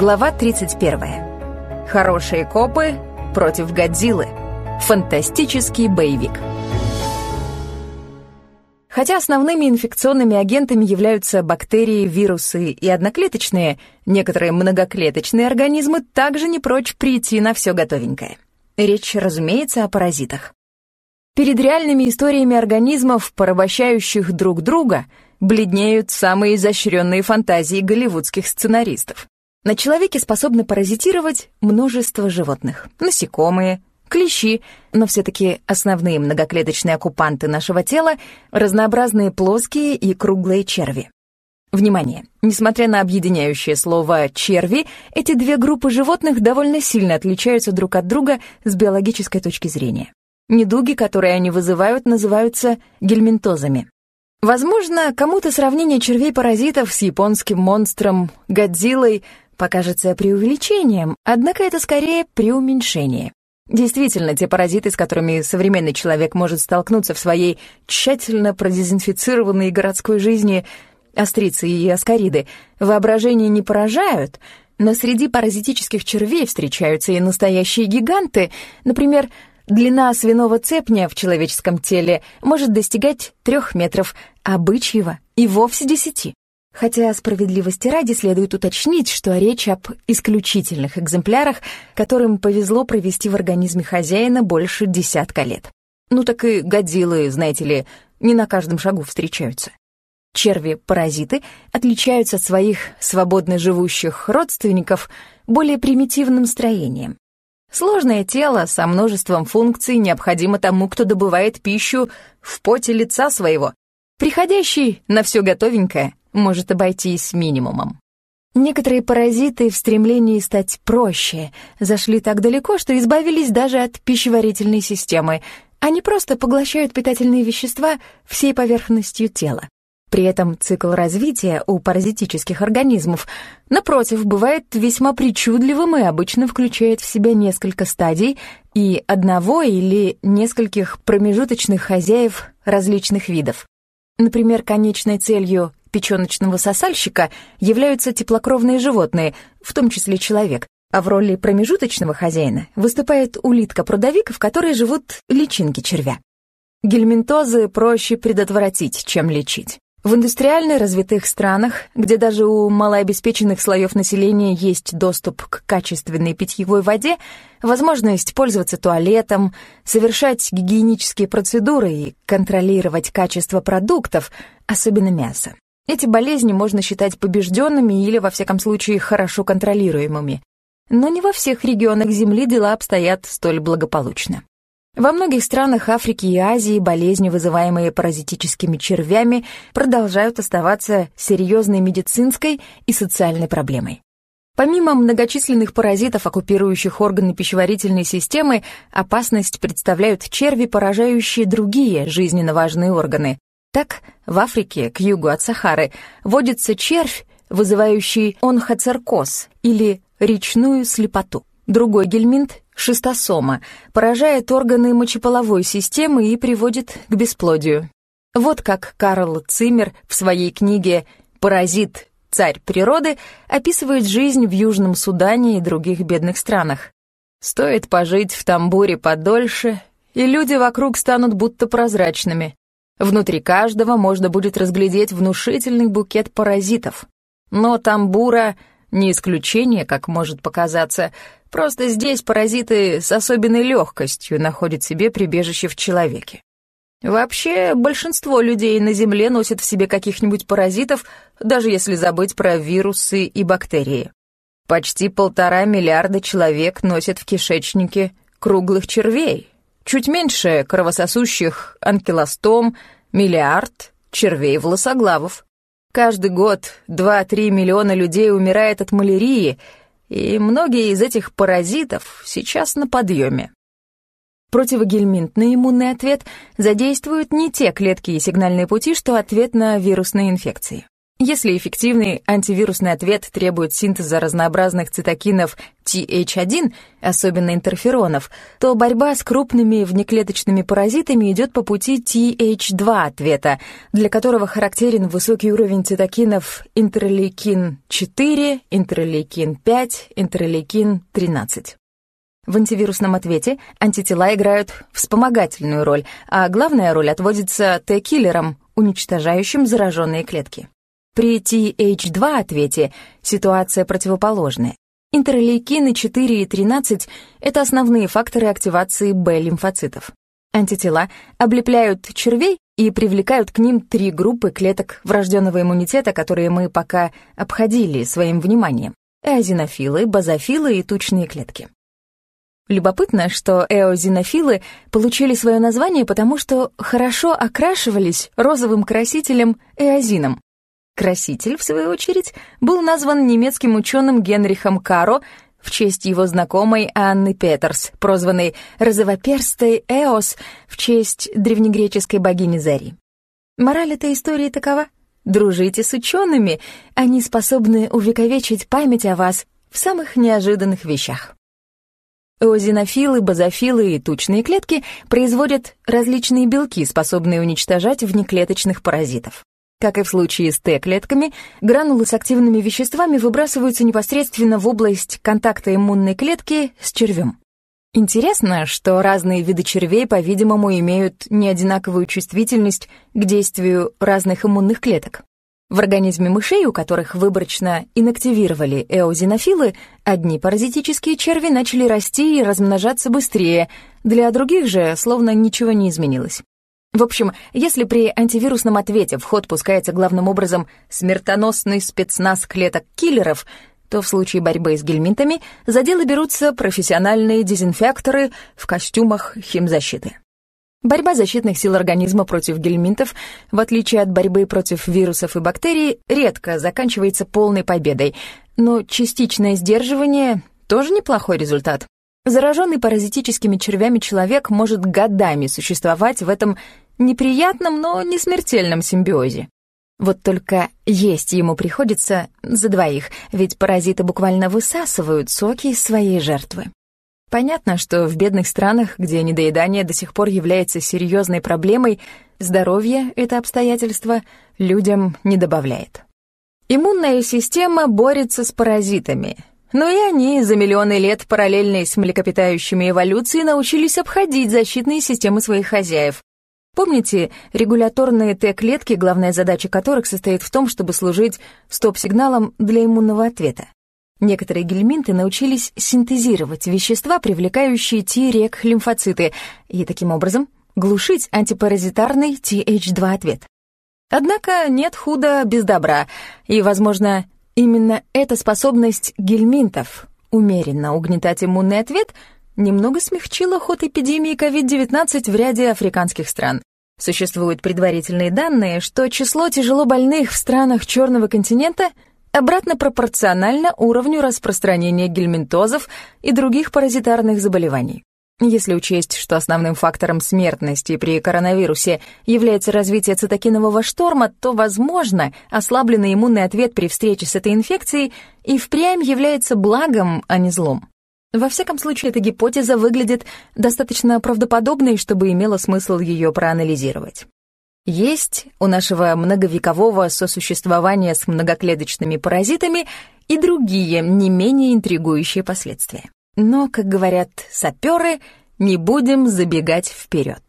Глава 31. Хорошие копы против Годзиллы. Фантастический боевик. Хотя основными инфекционными агентами являются бактерии, вирусы и одноклеточные, некоторые многоклеточные организмы также не прочь прийти на все готовенькое. Речь, разумеется, о паразитах. Перед реальными историями организмов, порабощающих друг друга, бледнеют самые изощренные фантазии голливудских сценаристов. На человеке способны паразитировать множество животных. Насекомые, клещи, но все-таки основные многоклеточные оккупанты нашего тела — разнообразные плоские и круглые черви. Внимание! Несмотря на объединяющее слово «черви», эти две группы животных довольно сильно отличаются друг от друга с биологической точки зрения. Недуги, которые они вызывают, называются гельминтозами. Возможно, кому-то сравнение червей-паразитов с японским монстром Годзиллой покажется преувеличением, однако это скорее преуменьшение. Действительно, те паразиты, с которыми современный человек может столкнуться в своей тщательно продезинфицированной городской жизни, острицы и аскариды, воображение не поражают, но среди паразитических червей встречаются и настоящие гиганты, например, Длина свиного цепня в человеческом теле может достигать трех метров, а бычьего и вовсе десяти. Хотя справедливости ради следует уточнить, что речь об исключительных экземплярах, которым повезло провести в организме хозяина больше десятка лет. Ну так и годзиллы, знаете ли, не на каждом шагу встречаются. Черви-паразиты отличаются от своих свободно живущих родственников более примитивным строением. Сложное тело со множеством функций необходимо тому, кто добывает пищу в поте лица своего. Приходящий на все готовенькое может обойтись минимумом. Некоторые паразиты в стремлении стать проще зашли так далеко, что избавились даже от пищеварительной системы. Они просто поглощают питательные вещества всей поверхностью тела. При этом цикл развития у паразитических организмов, напротив, бывает весьма причудливым и обычно включает в себя несколько стадий и одного или нескольких промежуточных хозяев различных видов. Например, конечной целью печёночного сосальщика являются теплокровные животные, в том числе человек, а в роли промежуточного хозяина выступает улитка-прудовик, в которой живут личинки червя. Гельминтозы проще предотвратить, чем лечить. В индустриально развитых странах, где даже у малообеспеченных слоев населения есть доступ к качественной питьевой воде, возможность пользоваться туалетом, совершать гигиенические процедуры и контролировать качество продуктов, особенно мяса. Эти болезни можно считать побежденными или, во всяком случае, хорошо контролируемыми. Но не во всех регионах Земли дела обстоят столь благополучно. Во многих странах Африки и Азии болезни, вызываемые паразитическими червями, продолжают оставаться серьезной медицинской и социальной проблемой. Помимо многочисленных паразитов, оккупирующих органы пищеварительной системы, опасность представляют черви, поражающие другие жизненно важные органы. Так, в Африке, к югу от Сахары, водится червь, вызывающий онхоцеркоз или речную слепоту. Другой гельминт шистосома, поражает органы мочеполовой системы и приводит к бесплодию. Вот как Карл Циммер в своей книге «Паразит. Царь природы» описывает жизнь в Южном Судане и других бедных странах. Стоит пожить в тамбуре подольше, и люди вокруг станут будто прозрачными. Внутри каждого можно будет разглядеть внушительный букет паразитов. Но тамбура не исключение, как может показаться, Просто здесь паразиты с особенной легкостью находят себе прибежище в человеке. Вообще, большинство людей на Земле носят в себе каких-нибудь паразитов, даже если забыть про вирусы и бактерии. Почти полтора миллиарда человек носят в кишечнике круглых червей, чуть меньше кровососущих анкилостом, миллиард червей-волосоглавов. Каждый год 2-3 миллиона людей умирает от малярии — и многие из этих паразитов сейчас на подъеме. Противогельминтный иммунный ответ задействует не те клетки и сигнальные пути, что ответ на вирусные инфекции. Если эффективный антивирусный ответ требует синтеза разнообразных цитокинов TH1, особенно интерферонов, то борьба с крупными внеклеточными паразитами идет по пути TH2 ответа, для которого характерен высокий уровень цитокинов интерлейкин-4, интерлейкин-5, интерлейкин-13. В антивирусном ответе антитела играют вспомогательную роль, а главная роль отводится Т-киллерам, уничтожающим зараженные клетки. При TH2-ответе ситуация противоположная. Интерлейкины 4 и 13 — это основные факторы активации Б-лимфоцитов. Антитела облепляют червей и привлекают к ним три группы клеток врожденного иммунитета, которые мы пока обходили своим вниманием — эозинофилы, базофилы и тучные клетки. Любопытно, что эозинофилы получили свое название потому, что хорошо окрашивались розовым красителем эозином, Краситель, в свою очередь, был назван немецким ученым Генрихом Каро в честь его знакомой Анны Петерс, прозванной розовоперстой Эос в честь древнегреческой богини Зари. Мораль этой истории такова. Дружите с учеными, они способны увековечить память о вас в самых неожиданных вещах. Эозинофилы, базофилы и тучные клетки производят различные белки, способные уничтожать внеклеточных паразитов. Как и в случае с Т-клетками, гранулы с активными веществами выбрасываются непосредственно в область контакта иммунной клетки с червем. Интересно, что разные виды червей, по-видимому, имеют неодинаковую чувствительность к действию разных иммунных клеток. В организме мышей, у которых выборочно инактивировали эозинофилы, одни паразитические черви начали расти и размножаться быстрее, для других же словно ничего не изменилось. В общем, если при антивирусном ответе в ход пускается главным образом смертоносный спецназ клеток-киллеров, то в случае борьбы с гельминтами за дело берутся профессиональные дезинфекторы в костюмах химзащиты. Борьба защитных сил организма против гельминтов, в отличие от борьбы против вирусов и бактерий, редко заканчивается полной победой, но частичное сдерживание — тоже неплохой результат. Зараженный паразитическими червями человек может годами существовать в этом неприятном, но не смертельном симбиозе. Вот только есть ему приходится за двоих, ведь паразиты буквально высасывают соки из своей жертвы. Понятно, что в бедных странах, где недоедание до сих пор является серьезной проблемой, здоровье это обстоятельство людям не добавляет. Иммунная система борется с паразитами, но и они за миллионы лет параллельной с млекопитающими эволюции научились обходить защитные системы своих хозяев. Помните, регуляторные Т-клетки, главная задача которых состоит в том, чтобы служить стоп-сигналом для иммунного ответа? Некоторые гельминты научились синтезировать вещества, привлекающие T-рек-лимфоциты, и таким образом глушить антипаразитарный TH2-ответ. Однако нет худа без добра, и, возможно, Именно эта способность гельминтов умеренно угнетать иммунный ответ немного смягчила ход эпидемии COVID-19 в ряде африканских стран. Существуют предварительные данные, что число тяжелобольных в странах Черного континента обратно пропорционально уровню распространения гельминтозов и других паразитарных заболеваний. Если учесть, что основным фактором смертности при коронавирусе является развитие цитокинового шторма, то, возможно, ослабленный иммунный ответ при встрече с этой инфекцией и впрямь является благом, а не злом. Во всяком случае, эта гипотеза выглядит достаточно правдоподобной, чтобы имело смысл ее проанализировать. Есть у нашего многовекового сосуществования с многоклеточными паразитами и другие, не менее интригующие последствия. Но, как говорят саперы, не будем забегать вперед.